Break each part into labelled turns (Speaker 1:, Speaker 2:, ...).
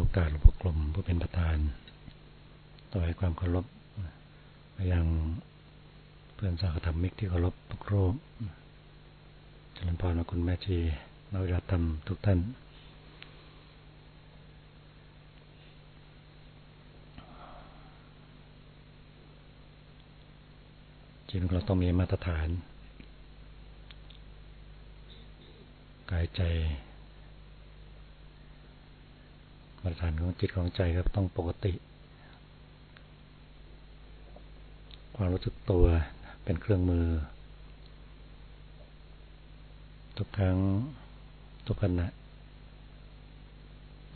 Speaker 1: โอกาสหลวงพ่อกลมผู้เป็นประธานต่อให้ความเคารพไปยังเพื่อนสาธรรมิกที่เคารพทุกรูปเจริญพรนะคุณแม่ชีนักวิธรรมทุกท่านจริงเราต้องมีมาตรฐาน กายใจ มาตรฐานของจิตของใจครับต้องปกติ ความรู้สึกตัวเป็นเครื่องมือ ทุกครั้งทุกขณะ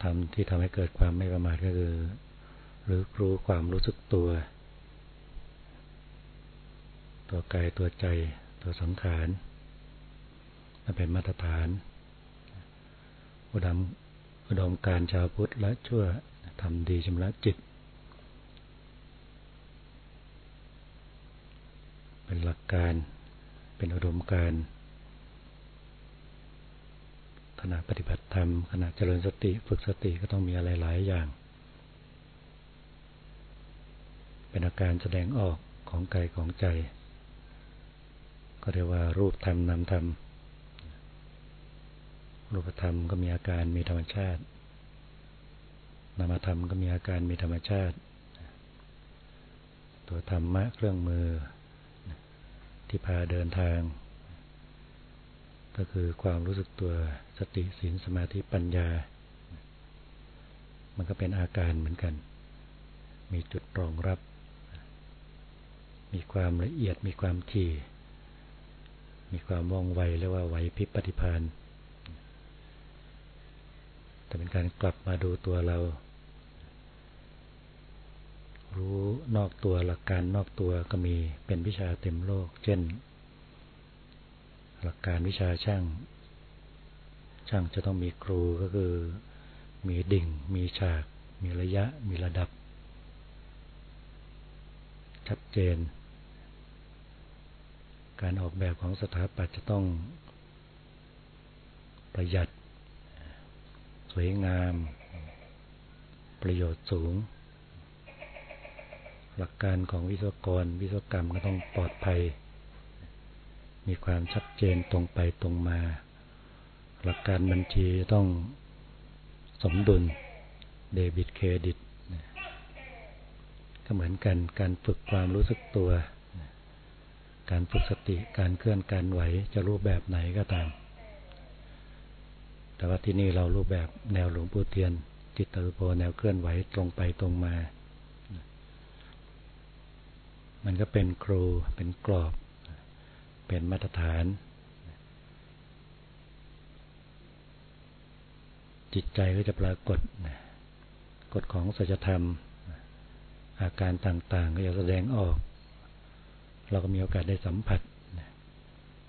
Speaker 1: ทำที่ทำให้เกิดความไม่ประมาทก็คือ หรือรู้ความรู้สึกตัว ตัวกายตัวใจ ตัวสังขารนั่นเป็นมาตรฐานอุดม อุดมการชาวพุทธและชั่วทำดีชำระจิต เป็นหลักการเป็นอุดมการขณะปฏิบัติธรรมขณะเจริญสติฝึกสติก็ต้องมีอะไรหลายอย่าง เป็นอาการแสดงออกของกายของใจ ก็เรียกว่ารูปธรรมนามธรรม รูปธรรมก็มีอาการมีธรรมชาติ นามธรรมก็มีอาการมีธรรมชาติ ตัวธรรมะเครื่องมือ ที่พาเดินทาง ก็คือความรู้สึกตัวสติสินสมาธิปัญญา มันก็เป็นอาการเหมือนกัน มีจุดรองรับ มีความละเอียดมีความถี่ มีความว่องไวเรียกว่าไหวพิปฏิพาน แต่เป็นการกลับมาดูตัวเรา รู้นอกตัวหลักการนอกตัวก็มีเป็นวิชาเต็มโลก เช่น หลักการวิชาช่าง ช่างจะต้องมีครูก็คือ มีดิ่ง มีฉาก มีระยะ มีระดับ ชัดเจน การออกแบบของสถาปัตย์จะต้องประหยัด สวยงาม ประโยชน์สูง หลักการของวิศวกร วิศวกรรมก็ต้องปลอดภัย มีความชัดเจนตรงไปตรงมา หลักการบัญชีต้องสมดุลเดบิตเครดิตก็เหมือนกันการฝึกความรู้สึกตัว การฝึกสติการเคลื่อนการไหวจะรูปแบบไหนก็ตาม แต่ว่าที่นี่เรารูปแบบแนวหลวงปู่เทียน จิตตรุโพแนวเคลื่อนไหวตรงไปตรงมา มันก็เป็นครูเป็นกรอบ เป็นมาตรฐาน จิตใจก็จะปรากฏกฎของสัจธรรม อาการต่างๆ ก็จะแสดงออก เราก็มีโอกาสได้สัมผัส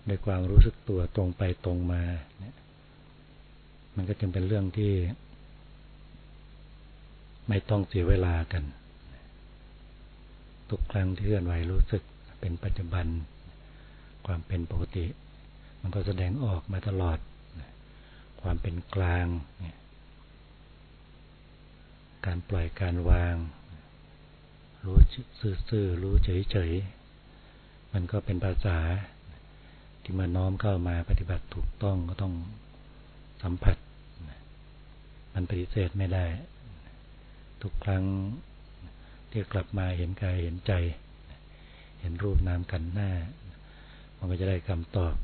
Speaker 1: ด้วยความรู้สึกตัวตรงไปตรงมา มันก็จึงเป็นเรื่องที่ ไม่ต้องเสียเวลากัน ทุกครั้งที่เคลื่อนไหวรู้สึกเป็นปัจจุบัน ความเป็นปกติ มันก็แสดงออกมาตลอด ความเป็นกลาง การปล่อยการวาง รู้ซื่อๆรู้เฉยๆ มันก็เป็นภาษาที่มาน้อมเข้ามาปฏิบัติถูกต้องก็ต้อง สัมผัส มันปฏิเสธไม่ได้ ทุกครั้งที่กลับมาเห็นกายเห็นใจ เห็นรูปนามกันหน้า มันก็จะได้คำตอบ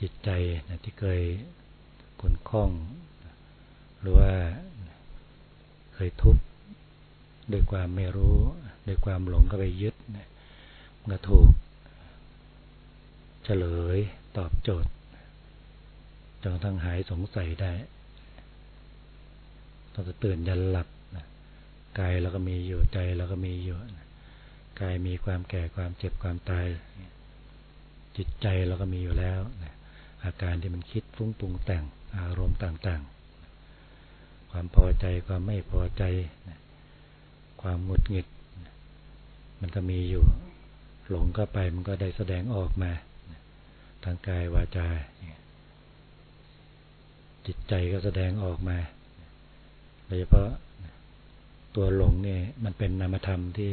Speaker 1: จิตใจนะที่เคยขนข้อง หรือว่าเคยทุกข์ด้วยความไม่รู้ด้วยความหลงก็ไปยึดนะก็ถูกเฉลยตอบโจทย์ จนทั้งหายสงสัยได้ต้องจะตื่นยันหลับกายเราก็มีอยู่ใจเราก็มีอยู่กายมีความแก่ความเจ็บความตาย จิตใจเราก็มีอยู่แล้วอาการที่มันคิดฟุ้งปรุงแต่งอารมณ์ต่างๆ ความพอใจความไม่พอใจ ความหงุดหงิด มันก็มีอยู่ หลงก็ไปมันก็ได้แสดงออกมา ทางกายวาจา จิตใจก็แสดงออกมาโดยเฉพาะตัวหลงเนี่ยมันเป็นนามธรรมที่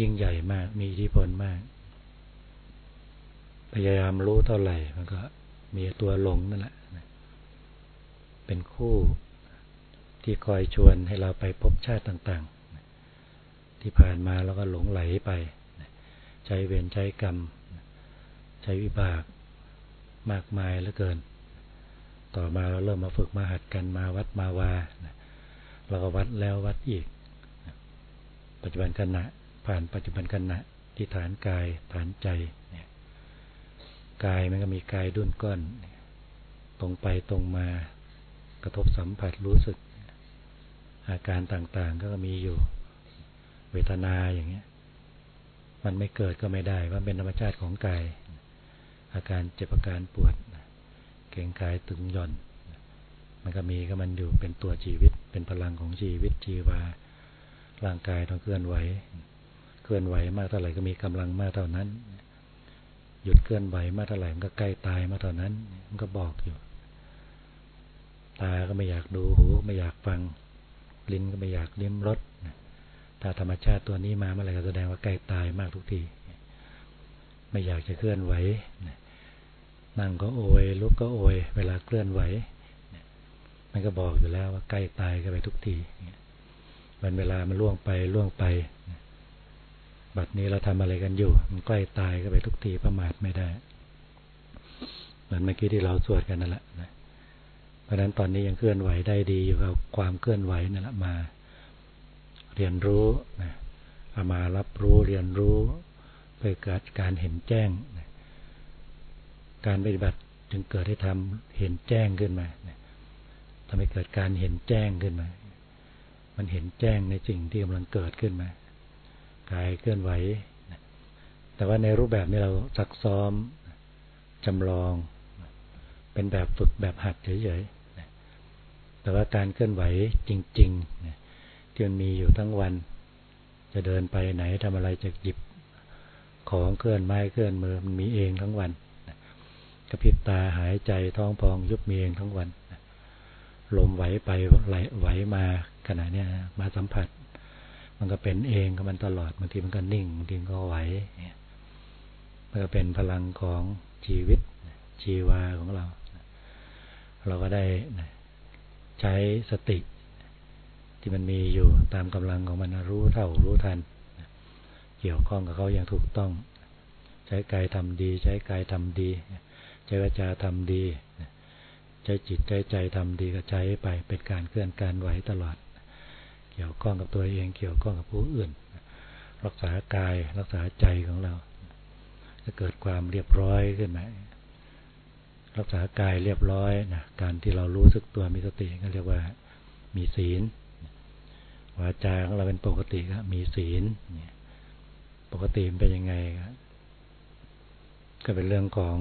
Speaker 1: ยิ่งใหญ่มาก มีอิทธิพลมาก พยายามรู้เท่าไหร่ มันก็มีตัวหลงนั่นแหละ เป็นคู่ที่คอยชวนให้เราไปพบชาติต่าง ๆ ที่ผ่านมาเราก็หลงไหลไป ใช้เวรใช้กรรม ใช้วิบากมากมายเหลือเกิน ต่อมาเราเริ่มมาฝึกมาหัดกันมาวัดมาวาเราก็วัดแล้ววัดอีก ปัจจุบันขณะผ่านปัจจุบันขณะที่ฐานกายฐานใจกายมันก็มีกายดุนก้อน ตรงไปตรงมากระทบสัมผัสรู้สึก อาการต่างๆก็มีอยู่ เวทนาอย่างเงี้ย มันไม่เกิดก็ไม่ได้ว่าเป็นธรรมชาติของกาย อาการเจ็บอาการปวด ก่งกายตึงย่อน มันก็มีก็มันอยู่เป็นตัวชีวิต เป็นพลังของชีวิตชีวา ร่างกายต้องเคลื่อนไหว เคลื่อนไหวมากเท่าไหร่ก็มีกำลังมากเท่านั้น หยุดเคลื่อนไหวมากเท่าไหร่มันก็ใกล้ตายมากเท่านั้น มันก็บอกอยู่ ตาก็ไม่อยากดู หูไม่อยากฟัง ลิ้นก็ไม่อยากลิ้มรสถ้าธรรมชาติตัวนี้มาเมื่อไหร่ก็แสดงว่าใกล้ตายมากทุกที ไม่อยากจะเคลื่อนไหวนั่ นั่งก็โอยลุกก็โอย เวลาเคลื่อนไหวมันก็บอกอยู่แล้วว่าใกล้ตายก็ไปทุกทีวันเวลามันล่วงไปล่วงไป บัดนี้เราทำอะไรกันอยู่ มันใกล้ตายก็ไปทุกทีประมาทไม่ได้เหมือนเมื่อกี้ที่เราสวดกันนั่นแหละนะเพราะนั้นตอนนี้ยังเคลื่อนไหวได้ดีอยู่กับความเคลื่อนไหวนั่นแหละมา เรียนรู้นะเอามารับรู้เรียนรู้เพื่อเกิดการเห็นแจ้งนะ การปฏิบัติจึงเกิดให้ทำเห็นแจ้งขึ้นมานะทำให้เกิดการเห็นแจ้งขึ้นมา มันเห็นแจ้งในสิ่งที่กำลังเกิดขึ้นมากายเคลื่อนไหว แต่ว่าในรูปแบบนี้เราซักซ้อมจำลอง เป็นแบบฝึกแบบหัดเฉยๆแต่ว่าการเคลื่อนไหวจริงๆที่มันมีอยู่ทั้งวัน จะเดินไปไหนทำอะไรจะหยิบของเคลื่อนไม้เคลื่อนมือมันมีเองทั้งวัน กระพริบตาหายใจท้องพองยุบมีเองทั้งวันลมไหวไปไหลไหวมาขณะนี้ยมาสัมผัส มันก็เป็นเองกับมันตลอดบางทีมันก็นิ่งบางทีก็ไหวมันก็เป็นพลังของชีวิตชีวาของเรา เราก็ได้ใช้สติ ที่มันมีอยู่ตามกำลังของมันรู้เท่ารู้ทัน เกี่ยวข้องกับเขาอย่างถูกต้อง ใช้กายทำดี ใช้กายทำดี ใช้วจาทำดีใช้จิตใจใจทำดีก็ใช้ไปเป็นการเคลื่อนการไหวตลอด เกี่ยวข้องกับตัวเองเกี่ยวข้องกับผู้อื่น รักษากายรักษาใจของเราจะเกิดความเรียบร้อยขึ้นไหมรักษากายเรียบร้อยนะการที่เรารู้สึกตัวมีสติก็เรียกว่ามีศีลวาจาของเราเป็นปกติก็มีศีลปกติเป็นยังไงก็เป็นเรื่องของ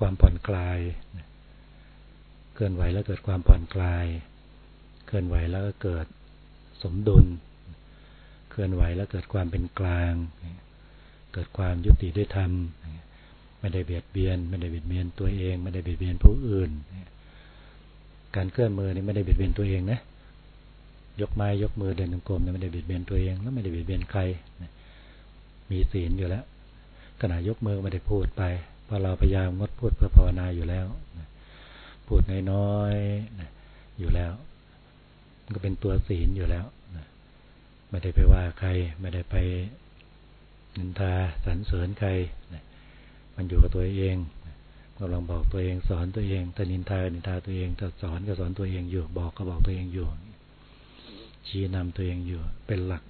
Speaker 1: ความผ่อนคลาย เคลื่อนไหวแล้วเกิดความผ่อนคลาย เคลื่อนไหวแล้วก็เกิดสมดุล เคลื่อนไหวแล้วเกิดความเป็นกลาง เกิดความยุติด้วยธรรม ไม่ได้เบียดเบียน ไม่ได้เบียดเบียนตัวเอง ไม่ได้เบียดเบียนผู้อื่น การเคลื่อนมือนี่ไม่ได้เบียดเบียนตัวเองนะ ยกไม้ยกมือเดินจงกรมเนี่ยไม่ได้เบียดเบียนตัวเองแล้วไม่ได้เบียดเบียนใคร มีศีลอยู่แล้วขณะยกมือไม่ได้พูดไป พราเราพยายามงดพูดเพื่อภาวนาอยู่แล้วพูดน้อยๆอยู่แล้วก็เป็นตัวศีลอยู่แล้วไม่ได้ไปว่าใคร ไม่ได้ไปนินทาสรรเสริญใครมันอยู่กับตัวเองกำลังบอกตัวเองสอนตัวเองแต่นินทานินทาตัวเองแต่สอนก็สอนตัวเองอยู่ บอกก็บอกตัวเองอยู่ ชี้นำตัวเองอยู่เป็นหลัก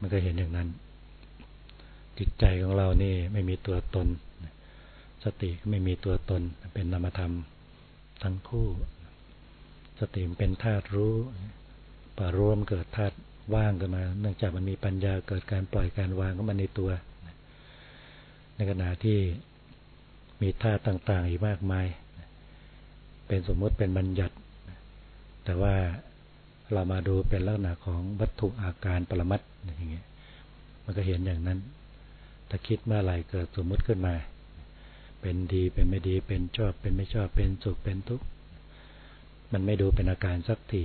Speaker 1: มันก็เห็นอย่างนั้น จิตใจของเรานี่ไม่มีตัวตน สติก็ไม่มีตัวตน เป็นนามธรรมทั้งคู่ สติเป็นธาตุรู้ปารวมเกิดธาตุว่างขึ้นมา เนื่องจากมันมีปัญญาเกิดการปล่อยการวางก็มันในตัว ในขณะที่มีธาตุต่างๆอีกมากมาย เป็นสมมติเป็นบัญญัติ แต่ว่าเรามาดูเป็นลักษณะของวัตถุอาการปรมัตอย่างเงี้ย มันก็เห็นอย่างนั้น ถ้าคิดเมื่อไหร่เกิดสมมติขึ้นมา เป็นดีเป็นไม่ดี เป็นชอบเป็นไม่ชอบเป็นสุขเป็นทุกข์มันไม่ดูเป็นอาการสักที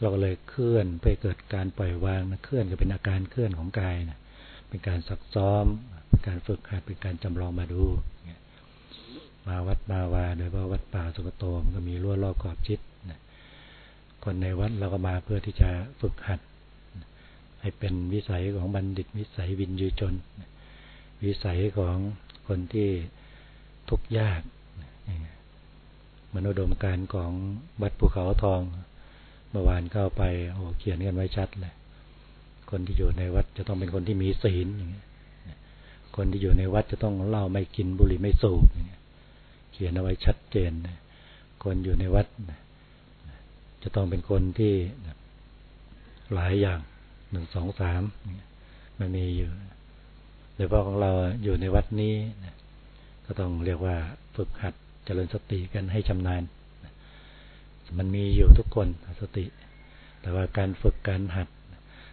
Speaker 1: เราก็เลยเคลื่อนไปเกิดการปล่อยวางนะเคลื่อนก็เป็นอาการเคลื่อนของกายนะเป็นการซักซ้อม เป็นการฝึกหัดเป็นการจำลองมาดูมาวัดมาวาโดยว่าวัดป่าสุกโตมันก็มีรั้วรอบขอบชิดนะคนในวัดเราก็มาเพื่อที่จะฝึกหัด ให้เป็นวิสัยของบัณฑิตวิสัยวินยูชน วิสัยของคนที่ทุกข์ยากมโนดมการของวัดภูเขาทองเมื่อวานเข้าไปโอ้เขียนกันไว้ชัดเลยคนที่อยู่ในวัดจะต้องเป็นคนที่มีศีลคนที่อยู่ในวัดจะต้องเล่าไม่กินบุหรี่ไม่สูบเขียนเอาไว้ชัดเจน คนอยู่ในวัด จะต้องเป็นคนที่หลายอย่างหนึ่งสองสามมันมีอยู่ โดยเฉพาะของเราอยู่ในวัดนี้ก็ต้องเรียกว่าฝึกหัดเจริญสติกันให้ชำนาญ มันมีอยู่ทุกคนสติ แต่ว่าการฝึกการหัด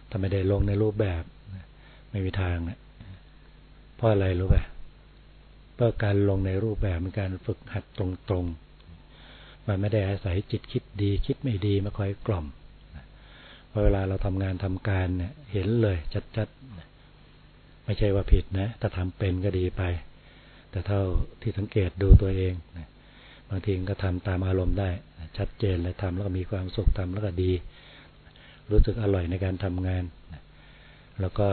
Speaker 1: ถ้าไม่ได้ลงในรูปแบบ ไม่มีทางเนี่ยเพราะอะไรรู้ป่ะเพราะการลงในรูปแบบเป็นการฝึกหัดตรงๆ มันไม่ได้อาศัยจิตคิดดี คิดไม่ดีมาคอยกล่อมพอเวลาเราทำงานทำการเนี่ยเห็นเลยชัดๆ ไม่ใช่ว่าผิดนะถ้าทำเป็นก็ดีไป แต่เท่าที่สังเกตดูตัวเองบางทีก็ทำตามอารมณ์ได้ ชัดเจนเลยทำแล้วก็มีความสุขทำแล้วก็ดี รู้สึกอร่อยในการทำงาน แล้วก็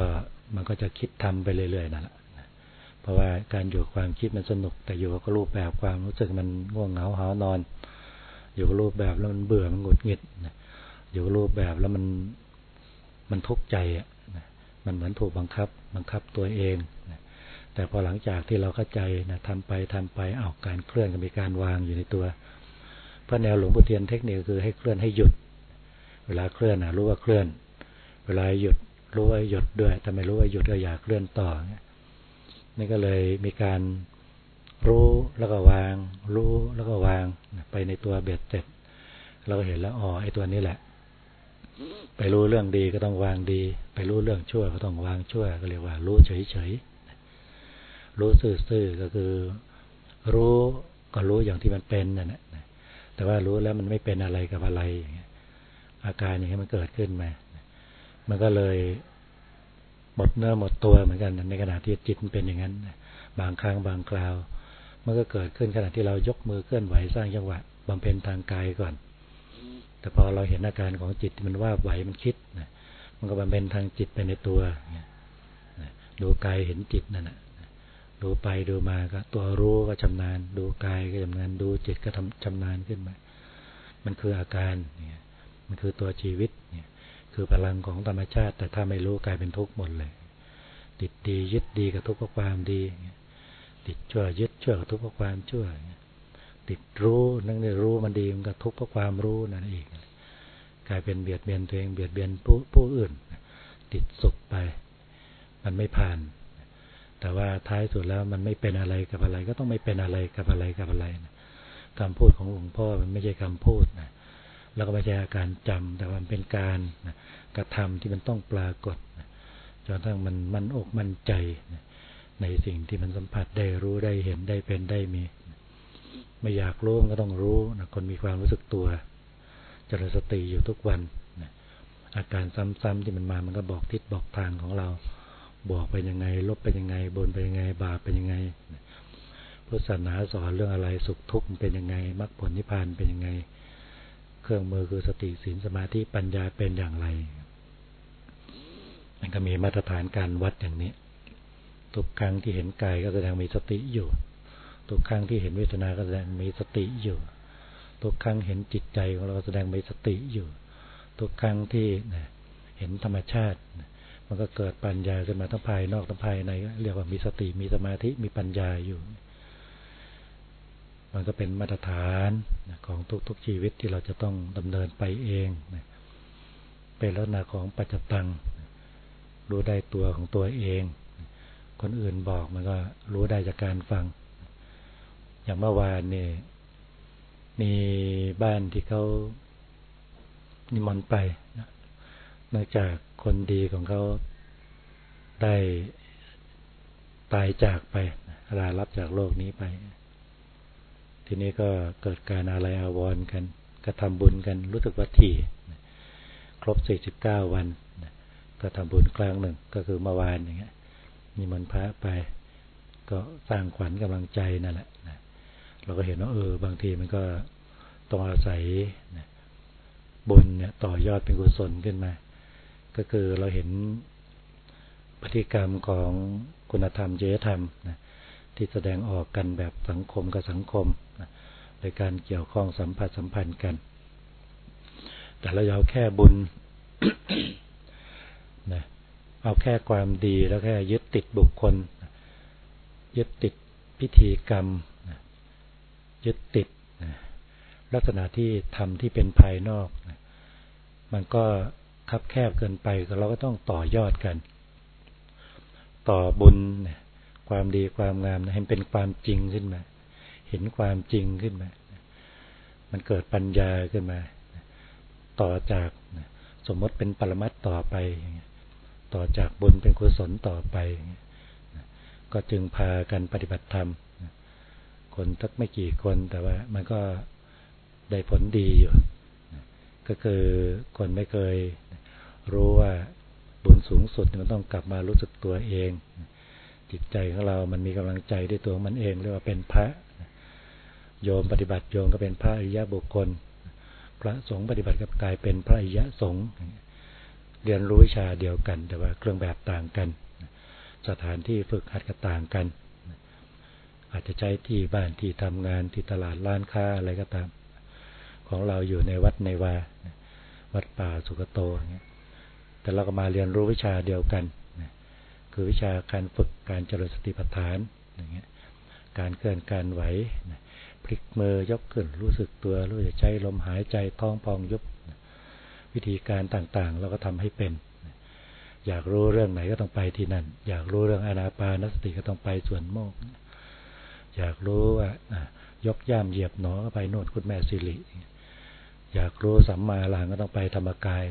Speaker 1: มันก็จะคิดทำไปเรื่อยๆนั่นแหละเพราะว่าการอยู่ความคิดมันสนุก แต่อยู่กับรูปแบบความรู้สึกมันง่วงเหงาหานอน อยู่กับรูปแบบแล้วมันเบื่อมันหงุดหงิดอยู่กับรูปแบบแล้วมันมันทุกข์ใจอะ มันเหมือนถูกบังคับ บังคับตัวเองแต่พอหลังจากที่เราเข้าใจนะทำไปทำไปเอาการเคลื่อนก็มีการวางอยู่ในตัวพระแนวหลวงพ่อเทียนเทคนิคคือให้เคลื่อนให้หยุด เวลาเคลื่อนนะรู้ว่าเคลื่อน เวลาหยุดรู้ว่าหยุดด้วยถ้าไม่รู้ว่าหยุดก็อย่าเคลื่อนต่อนี่ก็เลยมีการรู้แล้วก็วาง รู้แล้วก็วาง ไปในตัวเบ็ดเสร็จ เราก็เห็นแล้วอ๋อไอ้ตัวนี้แหละ ไปรู้เรื่องดีก็ต้องวางดี ไปรู้เรื่องชั่วก็ต้องวางชั่ว ก็เรียกว่า รู้เฉยๆรู้ซื่อๆก็คือ รู้ก็รู้อย่างที่มันเป็นนั่นแหละแต่ว่ารู้แล้วมันไม่เป็นอะไรกับอะไรอาการอย่างนี้มันเกิดขึ้นมา มันก็เลยหมดเนื้อหมดตัวเหมือนกัน ในขณะที่จิตมันเป็นอย่างนั้น บางครั้งบางคราว มันก็เกิดขึ้นขณะที่เรายกมือเคลื่อนไหวสร้างจังหวะบำเพ็ญทางกายก่อน แต่พอเราเห็นอาการของจิตมันว่าไหวมันคิดมันก็บำเพ็ญทางจิตไปในตัวดูกายเห็นจิตนั่นแหละดูไปดูมาก็ ตัวรู้ก็ชำนาญ ดูกายก็ชำนาญดูจิตก็ทำชำนาญขึ้นมา มันคืออาการเนี่ยมันคือตัวชีวิตเนี่ย คือพลังของธรรมชาติ แต่ถ้าไม่รู้กลายเป็นทุกข์หมดเลย ติดดียึดดีกับทุกข์กับความดี ติดชั่วยึดชั่วกับทุกข์กับความชั่ว ติดรู้นั่งในรู้มันดีมันก็ทุกข์กับความรู้นั่นเองกลายเป็นเบียดเบียนตัวเองเบียดเบียนผู้ผู้อื่น ติดสุขไป มันไม่ผ่าน แต่ว่าท้ายสุดแล้วมันไม่เป็นอะไรกับอะไร ก็ต้องไม่เป็นอะไรกับอะไรกับอะไรนะคำพูดของหลวงพ่อมันไม่ใช่คำพูดนะแล้วก็ไม่ใช่อาการจำแต่มันเป็นการนะกระทำที่มันต้องปรากฏนะจนทั้งมันมันอกมั่นใจนะในสิ่งที่มันสัมผัสได้รู้ได้เห็นได้เป็นได้มี ไม่อยากรู้ก็ต้องรู้นะคนมีความรู้สึกตัวจริญสติอยู่ทุกวันนะอาการซ้ำๆที่มันมามันก็บอกทิศบอกทางของเรา บอกเป็นยังไง ลบเป็นยังไง บนเป็นยังไง บาปเป็นยังไงพุทธศาสนาสอนเรื่องอะไรสุขทุกข์เป็นยังไงมรรคผลนิพพานเป็นยังไง เครื่องมือคือสติศีลสมาธิปัญญาเป็นอย่างไรมันก็มีมาตรฐานการวัดอย่างนี้ ทุกครั้งที่เห็นกายก็แสดงมีสติอยู่ ทุกครั้งที่เห็นเวทนาก็แสดงมีสติอยู่ ทุกครั้งเห็นจิตใจของเราแสดงมีสติอยู่ ทุกครั้งที่เห็นธรรมชาติ มันก็เกิดปัญญาขึ้นมาทั้งภายนอกทั้งภายใน เรียกว่ามีสติมีสมาธิมีปัญญาอยู่ มันก็เป็นมาตรฐานของทุกๆชีวิตที่เราจะต้องดำเนินไปเองเป็นลักษณะของปัจจตังรู้ได้ตัวของตัวเอง คนอื่นบอกมันก็รู้ได้จากการฟัง อย่างเมื่อวานนี่มีบ้านที่เขานิมนต์ไปนอกจากคนดีของเขาได้ตายจากไปลารับจากโลกนี้ไป ทีนี้ก็เกิดการอะไรอาวรกันก็ทำบุญกันรู้สึกว่าถี่ครบสี่สิบเก้าวันก็ทำบุญครั้งหนึ่งก็คือเมื่อวานอย่างเงี้ยมีมนพระไป ก็สร้างขวัญกำลังใจนั่นแหละ เราก็เห็นว่าเออบางทีมันก็ต้องอาศัยบุญเนี่ยต่อยอดเป็นกุศลขึ้นมา ก็คือเราเห็นพฤติกรรมของคุณธรรมเจตธรรมนะที่แสดงออกกันแบบสังคมกับสังคมนะในการเกี่ยวข้องสัมผัสสัมพันธ์กัน แต่เราเอาแค่บุญนะเอาแค่ความดีแล้วแค่ยึดติดบุคคล ยึดติดพิธีกรรม ยึดติดลักษณะที่ทำที่เป็นภายนอกมันก็คับแคบเกินไปเราก็ต้องต่อยอดกัน ต่อบุญความดีความงามให้เป็นความจริงขึ้นมา เห็นความจริงขึ้นมา มันเกิดปัญญาขึ้นมา ต่อจากสมมติเป็นปรมัตต่อไป ต่อจากบุญเป็นกุศลต่อไป ก็จึงพากันปฏิบัติธรรม คนทักไม่กี่คนแต่ว่ามันก็ได้ผลดีอยู่ ก็คือคนไม่เคยรู้ว่าบุญสูงสุดมันต้องกลับมารู้สึกตัวเอง จิตใจของเรา มันมีกำลังใจด้วยตัวมันเองเรียกว่าเป็นพระ โยมปฏิบัติโยมก็เป็นพระอริยบุคคล พระสงฆ์ปฏิบัติก็กายเป็นพระอริยสงฆ์เรียนรู้วิชาเดียวกัน แต่ว่าเครื่องแบบต่างกัน สถานที่ฝึกหัดก็ต่างกัน อาจจะใช้ที่บ้านที่ทำงานที่ตลาดร้านค้าอะไรก็ตาม ของเราอยู่ในวัดในวาวัดป่าสุกโตเงี้ยแต่เราก็มาเรียนรู้วิชาเดียวกันคือวิชาการฝึกการเจริญสติปัฏฐานอย่างเงี้ยการเคลื่อนการไหวพลิกมือยกขึ้นรู้สึกตัวรู้จะใช้ลมหายใจท้องพองยุบวิธีการต่างๆ เราก็ทำให้เป็น อยากรู้เรื่องไหนก็ต้องไปที่นั่น อยากรู้เรื่องอนาปานสติก็ต้องไปส่วนโมก อยากรู้ว่ายกย่ามเหยียบหนอก็ไปโน่นคุณแม่สิริอยากรู้สัมมาหลังก็ต้องไปธรรมกาย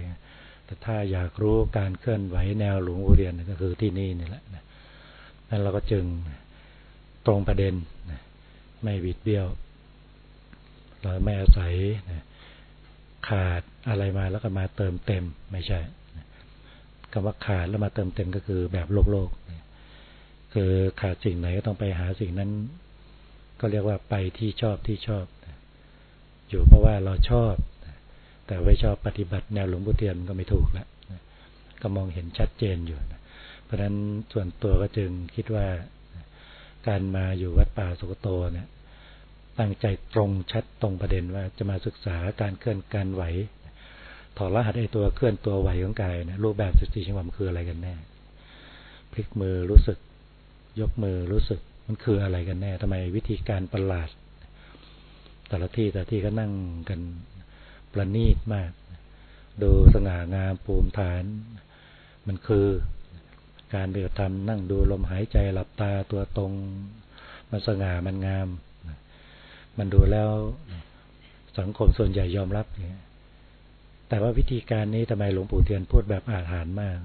Speaker 1: แต่ถ้าอยากรู้การเคลื่อนไหวแนวหลวงอุเรียนก็คือที่นี่นี่แหละนั่นเราก็จึงตรงประเด็นไม่บิดเบี้ยว เราไม่อาศัยขาดอะไรมาแล้วก็มาเติมเต็มไม่ใช่คำว่าขาดแล้วมาเติมเต็มก็คือแบบโลกโลกคือขาดสิ่งไหนก็ต้องไปหาสิ่งนั้น ก็เรียกว่าไปที่ชอบที่ชอบ อยู่เพราะว่าเราชอบ แต่ไม่ชอบปฏิบัติแนวหลวงพุเทียนก็ไม่ถูกแล้วก็มองเห็นชัดเจนอยู่ เพราะฉะนั้นส่วนตัวก็จึงคิดว่าการมาอยู่วัดป่าสุกโตเนี่ย ตั้งใจตรงชัดตรงประเด็นว่าจะมาศึกษาการเคลื่อนการไหว ถอดรหัสไอตัวเคลื่อนตัวไหวของกายนะรูปแบบสติชังหวะมันคืออะไรกันแน่ พลิกมือรู้สึก ยกมือรู้สึก มันคืออะไรกันแน่ทำไมวิธีการประหลาด แต่ละที่แต่ที่ก็นั่งกันประณีตมาก ดูสง่างามปูมฐาน มันคือการเดือดทำนั่งดูลมหายใจหลับตาตัวตรง มันสง่ามันงาม มันดูแล้วสังคมส่วนใหญ่ยอมรับเนี่ยแต่ว่าวิธีการนี้ทำไมหลวงปู่เทียนพูดแบบอาถรรพ์มาก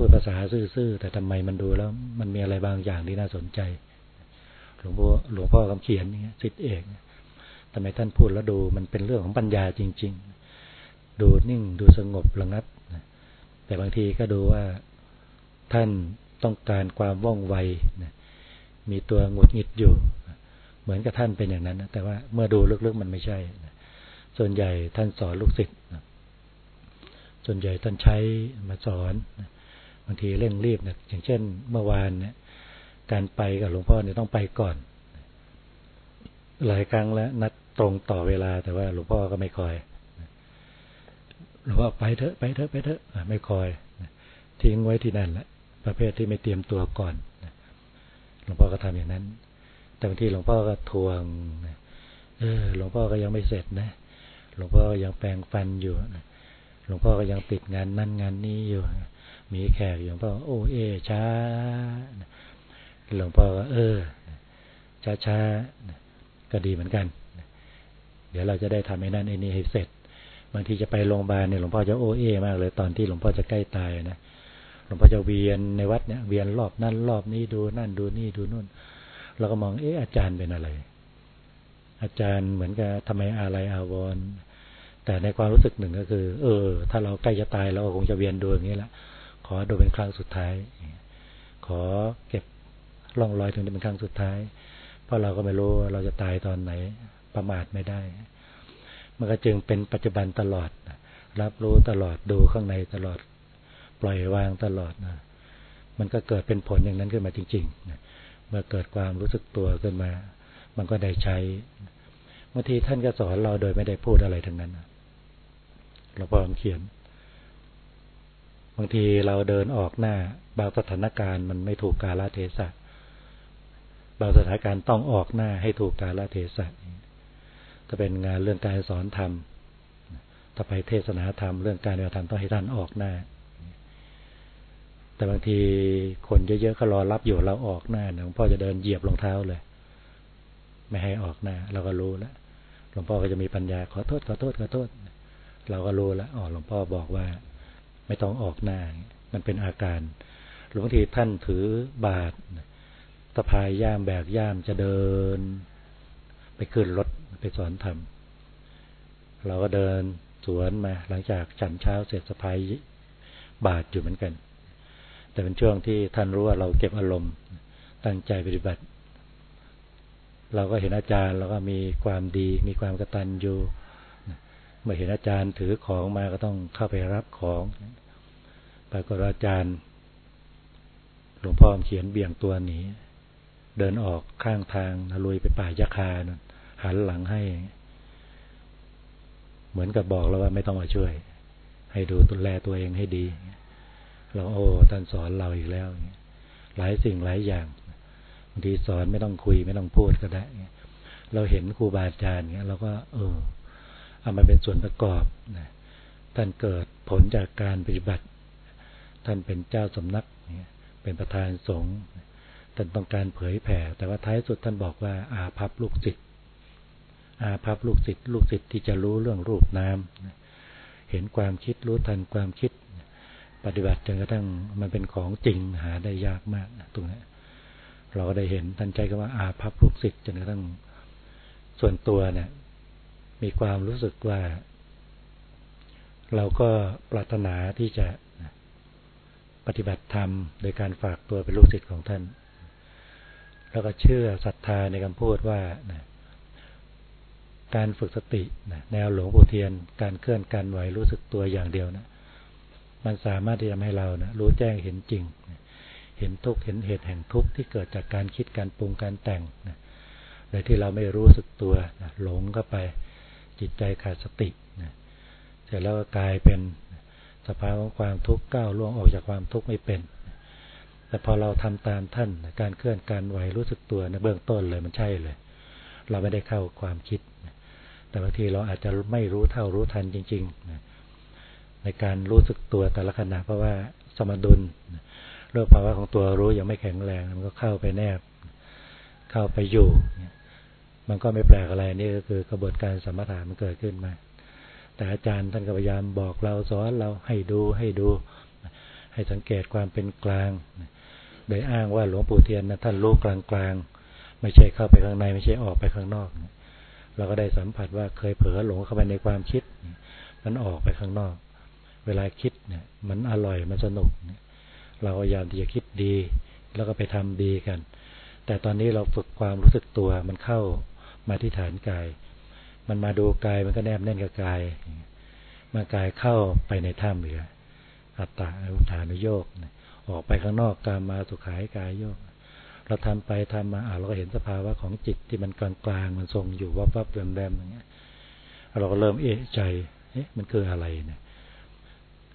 Speaker 1: พูดภาษาซื่อๆ แต่ทำไมมันดูแล้วมันมีอะไรบางอย่างที่น่าสนใจ หลวงพ่อหลวงพ่อคำเขียนเนี่ยสิทธิเอกทำไมท่านพูดแล้วดูมันเป็นเรื่องของปัญญาจริง ๆ ดูนิ่งดูสงบระงับแต่บางทีก็ดูว่าท่านต้องการความว่องไวมีตัวหงุดหงิดอยู่ เหมือนกับท่านเป็นอย่างนั้นแต่ว่าเมื่อดูลึกๆมันไม่ใช่ส่วนใหญ่ท่านสอนลูกศิษย์ส่วนใหญ่ท่านใช้มาสอน บางทีเร่งรีบเนี่ยอย่างเช่น เมื่อวานเนี่ยการไปกับหลวงพ่อเนี่ยต้องไปก่อน หลายครั้งแล้ว นัดตรงต่อเวลา แต่ว่าหลวงพ่อก็ไม่คอยหลวงพ่อไปเถอะไปเถอะไปเถอะไม่คอยทิ้งไว้ที่นั่นแหละประเภทที่ไม่เตรียมตัวก่อนหลวงพ่อก็ทำอย่างนั้น แต่บางทีหลวงพ่อก็ทวงเออ หลวงพ่อก็ยังไม่เสร็จนะ หลวงพ่อยังแปลงฟันอยู่หลวงพ่อก็ยังติดงานนั่นงานนี้อยู่ มีแขกหลวงพ่อโอ้เอช้าหลวงพ่อก็เออช้าช้าก็ดีเหมือนกัน เดี๋ยวเราจะได้ทำไอ้นั่นไอ้นี่ให้เสร็จ บางทีจะไปโรงพยาบาลเนี่ยหลวงพ่อจะโอเอมากเลยตอนที่หลวงพ่อจะใกล้ตายนะหลวงพ่อจะเวียนในวัดเนี่ยเวียนรอบนั่นรอบนี้ดูนั่นดูนี่ดูนู่นเราก็มองเอ๊ะอาจารย์เป็นอะไร อาจารย์เหมือนกับทำไมอะไรอาวรแต่ในความรู้สึกหนึ่งก็คือ เออ ถ้าเราใกล้จะตายเราก็คงจะเวียนดูอย่างนี้แหละ ขอดูเป็นครั้งสุดท้าย ขอเก็บร่องรอยถึงจะเป็นครั้งสุดท้าย เพราะเราก็ไม่รู้ว่าเราจะตายตอนไหน ประมาทไม่ได้ มันก็จึงเป็นปัจจุบันตลอด รับรู้ตลอดดูข้างในตลอด ปล่อยวางตลอดนะมันก็เกิดเป็นผลอย่างนั้นขึ้นมาจริงๆ เมื่อเกิดความรู้สึกตัวขึ้นมา มันก็ได้ใช้บางทีท่านก็สอนเราโดยไม่ได้พูดอะไรทั้งนั้น เราพร้อมเขียน บางทีเราเดินออกหน้า บางสถานการณ์มันไม่ถูกกาลเทศะบางสถานการณ์ต้องออกหน้าให้ถูกกาลเทศะถ้าเป็นงานเรื่องการสอนธรรมถ้าไปเทศนาธรรมเรื่องการเรียนธรรมต้องให้ท่านออกหน้า แต่บางทีคนเยอะๆก็รอรับอยู่เราออกหน้าหลวงพ่อจะเดินเหยียบรองเท้าเลย ไม่ให้ออกหน้า เราก็รู้แล้วหลวงพ่อก็จะมีปัญญาขอโทษขอโทษขอโทษ เราก็รู้แล้วอ๋อหลวงพ่อบอกว่า ไม่ต้องออกหน้า มันเป็นอาการ หลวงทีท่านถือบาตรตะพายย่ามแบกย่ามจะเดิน ไปขึ้นรถไปสอนธรรม เราก็เดินสวนมา หลังจากฉันเช้าเสร็จสะพายบาตรอยู่เหมือนกัน แต่เป็นช่วงที่ท่านรู้ว่าเราเก็บอารมณ์ตั้งใจปฏิบัติ เราก็เห็นอาจารย์เราก็มีความดี มีความกระตันอยู่ มื่อเห็นอาจารย์ถือของมาก็ต้องเข้าไปรับของปรากฏอาจารย์ หลวงพ่อเขียนเบี่ยงตัวหนีเดินออกข้างทางลุยไปป่ายาคาหันหลังให้ เหมือนกับบอกเราว่าไม่ต้องมาช่วย ให้ดูตุแลตัวเองให้ดี เราโอ้ท่านสอนเราอีกแล้ว หลายสิ่งหลายอย่างบางทีสอนไม่ต้องคุยไม่ต้องพูดก็ได้ เราเห็นครูบาอาจารย์เงี้ยเราก็ เออ เอามาเป็นส่วนประกอบนะท่านเกิดผลจากการปฏิบัติ ท่านเป็นเจ้าสำนัก เป็นประธานสงฆ์ท่านต้องการเผยแผ่ แต่ว่าท้ายสุดท่านบอกว่า อาภัพลูกศิษย์อาภัพลูกศิษย์ลูกศิษย์ที่จะรู้เรื่องรูปน้ำเห็นความคิดรู้ทันความคิด ปฏิบัติจนกระทั่งมันเป็นของจริงหาได้ยากมากตรงนี้เราก็ได้เห็นท่านใจก็ว่าอาภัพลูกศิษย์จนกระทั่งส่วนตัวเนี่ย มีความรู้สึกว่า เราก็ปรารถนาที่จะปฏิบัติธรรม โดยการฝากตัวเป็นลูกศิษย์ของท่าน แล้วก็เชื่อศรัทธาในคำพูดว่าการฝึกสติแนวหลวงปู่เทียน การเคลื่อนการไหวรู้สึกตัวอย่างเดียวนะมันสามารถที่จะทำให้เรานะรู้แจ้งเห็นจริง เห็นทุกเห็นเหตุแห่งทุกที่เกิดจากการคิดการปรุงการแต่งนะโดยที่เราไม่รู้สึกตัวนะหลงเข้าไป จิตใจขาดสตินะเสร็จแล้วก็กลายเป็นสภาวะของความทุกข์ก้าวล่วงออกจากความทุกข์ไม่เป็น แต่พอเราทำตามท่านการเคลื่อนการไหวรู้สึกตัวในเบื้องต้นเลยมันใช่เลย เราไม่ได้เข้าความคิด แต่บางทีเราอาจจะไม่รู้เท่ารู้ทันจริงๆ ในการรู้สึกตัวแต่ละขณะเพราะว่าสมดุลเรื่องภาวะของตัวรู้ยังไม่แข็งแรงมันก็เข้าไปแนบ เข้าไปอยู่ มันก็ไม่แปลกอะไรนี่ก็คือกระบวนการสมถะมันเกิดขึ้นมา แต่อาจารย์ท่านก็พยายามบอกเราสอนเราให้ดูให้ดู ให้สังเกตความเป็นกลาง โดยอ้างว่าหลวงปู่เทียนนะท่านรู้กลางกลางไม่ใช่เข้าไปข้างในไม่ใช่ออกไปข้างนอก เราก็ได้สัมผัสว่าเคยเผลอหลงเข้าไปในความคิด มันออกไปข้างนอก เวลาคิดเนี่ย มันอร่อยมันสนุก เราพยายามที่จะคิดดี แล้วก็ไปทำดีกัน แต่ตอนนี้เราฝึกความรู้สึกตัวมันเข้า มาที่ฐานกาย มันมาดูกายมันก็แนบแน่นกับกายมากายเข้าไปในถ้ำเหลืออัตตาอุทานโยกออกไปข้างนอกกามมาสุขายกายโยก เราทำไปทำมาอ่าเราก็เห็นสภาวะของจิตที่มันกลางๆมันทรงอยู่วับวับแรมๆอย่างเงี้ยเราก็เริ่มเอะใจเอ๊ะมันคืออะไรเนี่ย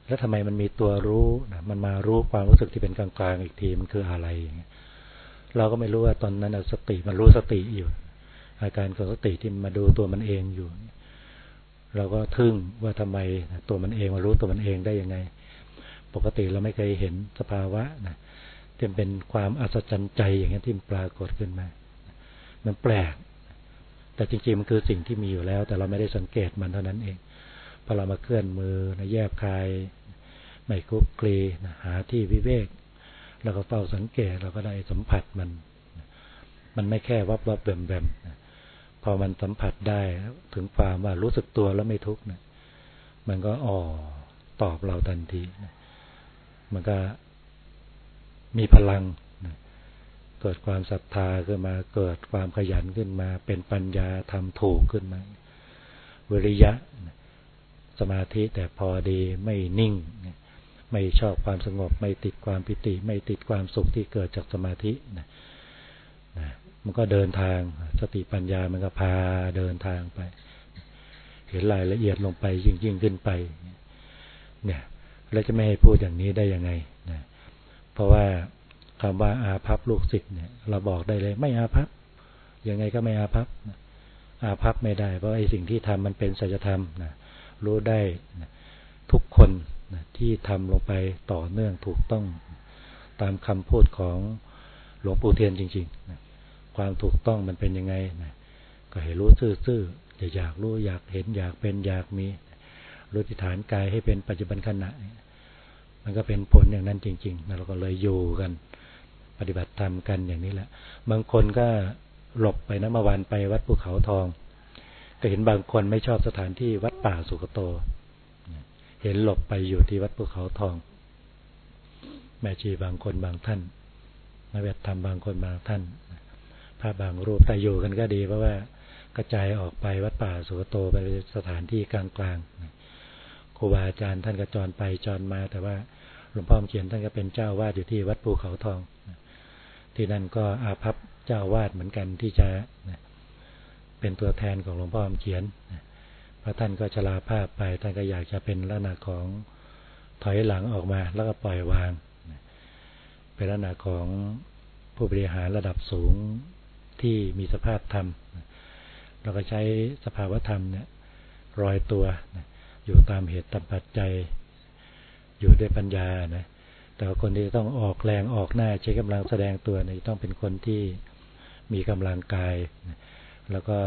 Speaker 1: แล้วทำไมมันมีตัวรู้นะมันมารู้ความรู้สึกที่เป็นกลางๆอีกทีมันคืออะไรอย่างเงี้ยเราก็ไม่รู้ว่าตอนนั้นสติมันรู้สติอยู่ อาการของสติที่มาดูตัวมันเองอยู่ เราก็ทึ่งว่าทำไมตัวมันเองมารู้ตัวมันเองได้ยังไง ปกติเราไม่เคยเห็นสภาวะนะที่เป็นความอัศจรรย์ใจอย่างนี้ที่ปรากฏขึ้นมา มันแปลก แต่จริงๆมันคือสิ่งที่มีอยู่แล้ว แต่เราไม่ได้สังเกตมันเท่านั้นเองพอเรามาเคลื่อนมือนะแยบคายไม่คุกคลีนะหาที่วิเวกแล้วก็เฝ้าสังเกตเราก็ได้สัมผัสมัน มันไม่แค่วับวับแบมแบมพ พอมันสัมผัสได้ถึงความว่ารู้สึกตัวแล้วไม่ทุกข์นะมันก็อ๋อตอบเราทันทีนะมันก็มีพลังนะเกิดความศรัทธาขึ้นมา เกิดความขยันขึ้นมา เป็นปัญญาทำถูกขึ้นมา วิริยะนะสมาธิแต่พอดีไม่นิ่งนะไม่ชอบความสงบ ไม่ติดความปิติ ไม่ติดความสุขที่เกิดจากสมาธินะนะ มันก็เดินทาง สติปัญญามันก็พาเดินทางไป เห็นรายละเอียดลงไปยิ่งยิ่งขึ้นไป เนี่ยแล้วจะไม่ให้พูดอย่างนี้ได้ยังไงนะเพราะว่าคำว่าอาภัพลูกศิษย์เนี่ย เราบอกได้เลย ไม่อาภัพยังไงก็ไม่อาภัพอาภัพไม่ได้ เพราะไอ้สิ่งที่ทำมันเป็นสัจธรรมนะรู้ได้นะทุกคนนะที่ทำลงไปต่อเนื่องถูกต้องตามคำพูดของหลวงปู่เทียนจริงๆนะ ความถูกต้องมันเป็นยังไงนะก็ให้รู้ซื่อๆอย่าอยากรู้อยากเห็นอยากเป็นอยากมีรู้ที่ฐานกายให้เป็นปัจจุบันขณะ มันก็เป็นผลอย่างนั้นจริงๆนะเราก็เลยอยู่กัน ปฏิบัติธรรมกันอย่างนี้แหละ บางคนก็หลบไปนะเมื่อวานไปวัดภูเขาทอง ก็เห็นบางคนไม่ชอบสถานที่วัดป่าสุกโต เห็นหลบไปอยู่ที่วัดภูเขาทอง แม่ชีบางคนบางท่านนักเวทธรรมบางคนบางท่าน พระบางรูปแต่อยู่กันก็ดี เพราะว่ากระจายออกไปวัดป่าสุกโตไปสถานที่กลางๆครูบาอาจารย์ท่านก็จรไปจรมา แต่ว่าหลวงพ่อเขียนท่านก็เป็นเจ้าวาดอยู่ที่วัดภูเขาทอง ที่นั่นก็อาภัพเจ้าวาดเหมือนกันที่จะเป็นตัวแทนของหลวงพ่อเขียนพระท่านก็ชลาภาพไปท่านก็อยากจะเป็นลักษณะของถอยหลังออกมาแล้วก็ปล่อยวาง เป็นลักษณะของผู้บริหารระดับสูง ที่มีสภาพธรรม เราก็ใช้สภาวธรรมเนี่ยรอยตัวอยู่ตามเหตุตามปัจจัย อยู่ด้วยปัญญานะแต่คนที่ต้องออกแรงออกหน้าใช้กำลังแสดงตัวเนี่ยต้องเป็นคนที่มีกำลังกาย แล้วก็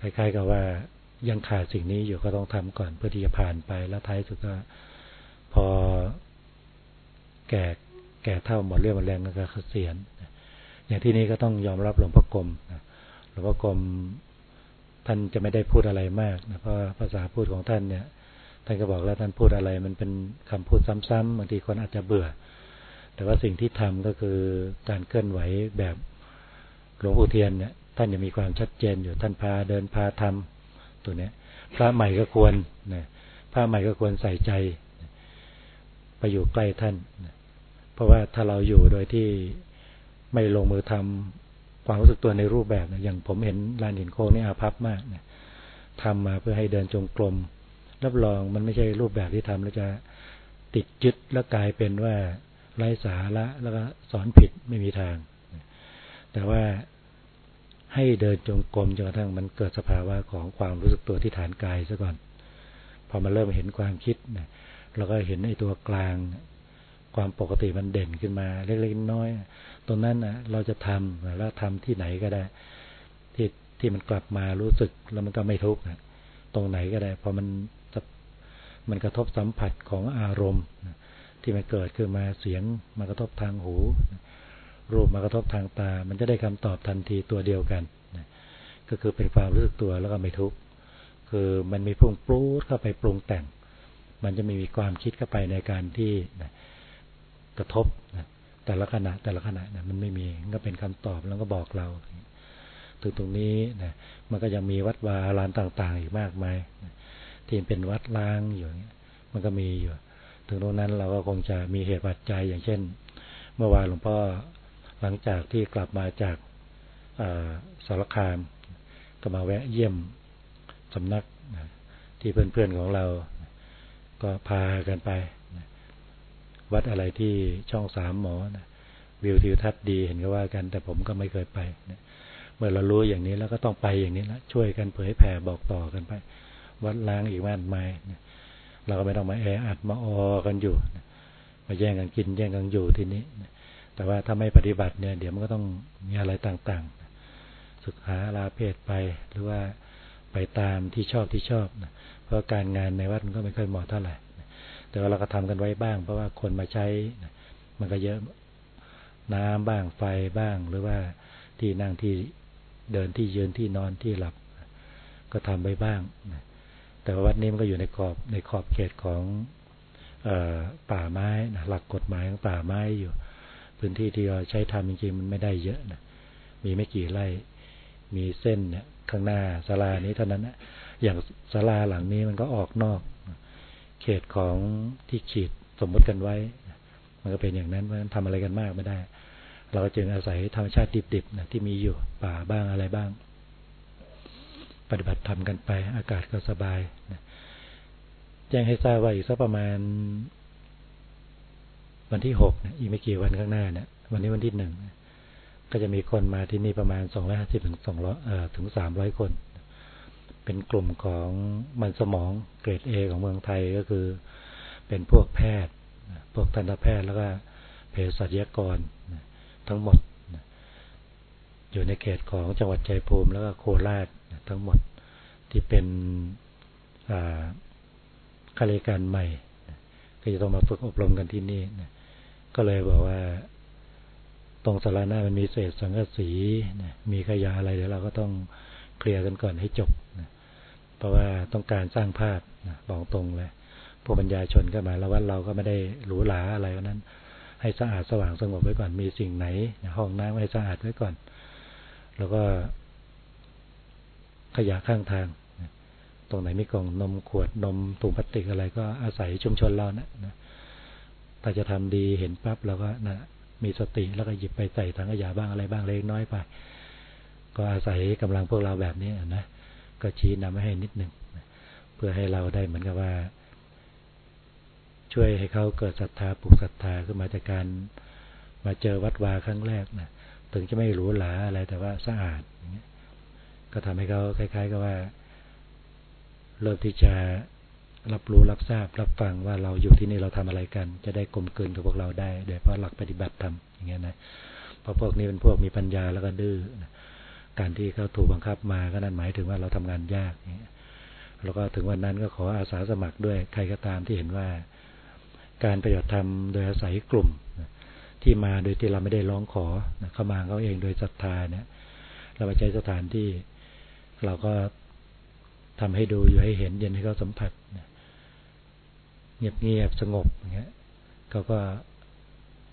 Speaker 1: คล้ายๆกับว่ายังขาดสิ่งนี้อยู่ก็ต้องทำก่อนเพื่อที่จะผ่านไปแล้วท้ายสุดก็พอแก่แก่เท่าหมดเรื่องหมดแรงก็เกษียณ อย่างที่นี้ก็ต้องยอมรับหลวงพ่อกรมหลวงพ่อกรมท่านจะไม่ได้พูดอะไรมากนะเพราะภาษาพูดของท่านเนี่ย ท่านก็บอกแล้วท่านพูดอะไร มันเป็นคำพูดซ้ำๆบางทีคนอาจจะเบื่อ แต่ว่าสิ่งที่ทำก็คือการเคลื่อนไหวแบบหลวงปู่เทียนเนี่ยท่านจะมีความชัดเจนอยู่ท่านพาเดินพาทำตัวเนี้ยพระใหม่ก็ควรนะพระใหม่ก็ควรใส่ใจ ไปอยู่ใกล้ท่าน เพราะว่าถ้าเราอยู่โดยที่ ไม่ลงมือทำความรู้สึกตัวในรูปแบบนะอย่างผมเห็นลานหินโค้งนี่อาภัพมากนะทำมาเพื่อให้เดินจงกรมรับรองมันไม่ใช่รูปแบบที่ทำแล้วจะติดยึดแล้วกลายเป็นว่าไร้สาระแล้วก็สอนผิดไม่มีทาง แต่ว่าให้เดินจงกรมจนกระทั่งมันเกิดสภาวะของความรู้สึกตัวที่ฐานกายซะก่อน พอมาเริ่มเห็นความคิดนะเราก็เห็นในตัวกลาง ความปกติมันเด่นขึ้นมา เล็กๆน้อยตรงนั้นนะเราจะทำแล้วทำที่ไหนก็ได้ ที่ที่มันกลับมารู้สึกแล้วมันก็ไม่ทุกข์นะตรงไหนก็ได้พอมันมันกระทบสัมผัสของอารมณ์ที่มันเกิดขึ้นมาเสียงมากระทบทางหู รูปมากระทบทางตา มันจะได้คำตอบทันทีตัวเดียวกันนะก็คือเป็นความรู้สึกตัวแล้วก็ไม่ทุกข์คือมันมีพุ่งปรูดเข้าไปปรุงแต่ง มันจะมีความคิดเข้าไปในการที่นะ กระทบนะแต่ละขณะแต่ละขณะนะมันไม่มีก็เป็นคำตอบแล้วก็บอกเราถึงตรงนี้นะมันก็ยังมีวัดวาลานต่างๆ อีกมากมายนะที่เป็นวัดล้างอยู่มันก็มีอยู่ ถึงตรงนั้นเราก็คงจะมีเหตุปัจจัยอย่างเช่น เมื่อวานหลวงพ่อหลังจากที่กลับมาจากสารคาม ก็มาแวะเยี่ยมสำนักที่เพื่อนๆของเรา ก็พากันไป วัดอะไรที่ช่องสามหมอนะวิวทิวทัศน์ดีเห็นก็ว่ากัน แต่ผมก็ไม่เคยไปเมื่อเรารู้อย่างนี้แล้วก็ต้องไปอย่างนี้ละช่วยกันเผยแผ่บอกต่อกันไป วัดล้างอีกมากมายเราก็ไม่ต้องมาแออัดมาออกันอยู่มาแย่งกันกินแย่งกันอยู่ที่นี้แต่ว่าถ้าไม่ปฏิบัติเนี่ย เดี๋ยวมันก็ต้องมีอะไรต่างๆ ศึกษาลาเพศไปหรือว่าไปตามที่ชอบที่ชอบนะเพราะการงานในวัดมันก็ไม่ค่อยเหมาะเท่าไหร่ แต่ว่าเราก็ทำกันไว้บ้าง เพราะว่าคนมาใช้ มันก็เยอะน้ำบ้างไฟบ้าง หรือว่าที่นั่งที่เดินที่ยืนที่นอนที่หลับ ก็ทำไปบ้าง แต่วัดนี้มันก็อยู่ในขอบในขอบเขตของป่าไม้นะหลักกฎหมายของป่าไม้อยู่ พื้นที่ที่เราใช้ทำจริงๆมันไม่ได้เยอะนะมีไม่กี่ไร่ มีเส้นเนี่ยข้างหน้าศาลานี้เท่านั้นนะอย่างศาลาหลังนี้มันก็ออกนอก เขตของที่ขีดสมมติกันไว้ มันก็เป็นอย่างนั้นเพราะฉะนั้นทำอะไรกันมากไม่ได้ เราจึงอาศัยธรรมชาติดิบๆนะที่มีอยู่ป่าบ้างอะไรบ้าง ปฏิบัติธรรมกันไป อากาศก็สบายนะแจ้งให้ทราบว่าอีกสักประมาณ วันที่หกอีกไม่กี่วันข้างหน้าเนี่ยวันนี้วันที่หนึ่งก็จะมีคนมาที่นี่ประมาณสองร้อยห้าสิบถึงสองร้อยถึงสามร้อยคน เป็นกลุ่มของมันสมองเกรดเอของเมืองไทยก็คือ เป็นพวกแพทย์ พวกทันตแพทย์แล้วก็เภสัชยกรทั้งหมด อยู่ในเขตของจังหวัดชัยภูมิแล้วก็โคราชทั้งหมดที่เป็นข้าราชการใหม่ ก็จะต้องมาฝึกอบรมกันที่นี่ก็เลยบอกว่าตรงสาราหน้ามันมีเศษสังกะสีมีขยะอะไรเดี๋ยวเราก็ต้องเคลียร์กันก่อนให้จบ เพราะว่าต้องการสร้างภาพบอกตรงเลยพวกบรรยายชนก็มาแล้ววัดเราก็ไม่ได้หรูหราอะไรเพรนั้น ให้สะอาดสว่างสงบไว้ก่อนมีสิ่งไหนห้องน้ำให้สะอาดไว้ก่อน แล้วก็ขยะข้างทางตรงไหนมีกล่องนมขวดนมถุงพลาสติกอะไรก็อาศัยชุมชนเรานะนะถ้าจะทำดีเห็นปั๊บเราก็นะมีสติแล้วก็หยิบไปใส่ถังขยะบ้างอะไรบ้างเล็กน้อยไป ก็อาศัยกำลังพวกเราแบบนี้นะ ก็ชี้นำให้นิดหนึ่งเพื่อให้เราได้เหมือนกับว่า ช่วยให้เขาเกิดศรัทธาปลูกศรัทธาขึ้นมาจากการมาเจอวัดวาครั้งแรกนะถึงจะไม่หรูหราอะไรแต่ว่าสะอาดก็ทำให้เขาคล้าย ๆ กับว่าเริ่มที่จะรับรู้รับทราบรับฟังว่าเราอยู่ที่นี่เราทำอะไรกัน จะได้กลมกลืนกับพวกเราได้โดยเพราะหลักปฏิบัติธรรมอย่างเงี้ยนะเพราะพวกนี้เป็นพวกมีปัญญาแล้วก็ดื้อ การที่เขาถูกบังคับมาก็นั่นหมายถึงว่าเราทำงานยากเนี่ยแล้วก็ถึงวันนั้นก็ขออาสาสมัครด้วยใครก็ตามที่เห็นว่า การปฏิบัติธรรมโดยอาศัยกลุ่ม ที่มาโดยที่เราไม่ได้ร้องขอเข้ามาเขาเองโดยศรัทธาเนี่ยเราไปใช้สถานที่ เราก็ทำให้ดูอยู่ให้เห็นเย็นให้เขาสัมผัสเงียบเงียบสงบอย่างเงี้ยเขาก็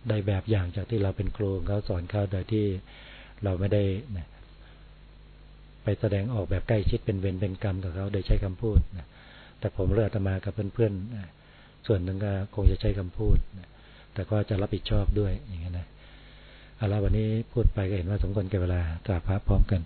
Speaker 1: ได้แบบอย่างจากที่เราเป็นครูเขาสอนเขาโดยที่เราไม่ได้นะ แสดงออกแบบใกล้ชิดเป็นเวรเป็นกรรมกับเขาโดยใช้คำพูดนะแต่ผมเลือกตมากับเพื่อนๆส่วนหนึ่งก็คงจะใช้คำพูดแต่ก็จะรับผิดชอบด้วยอย่างนี้นะเอาละวันนี้พูดไปก็เห็นว่าสมควรแก่เวลากราบพระพร้อมกัน